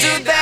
do that.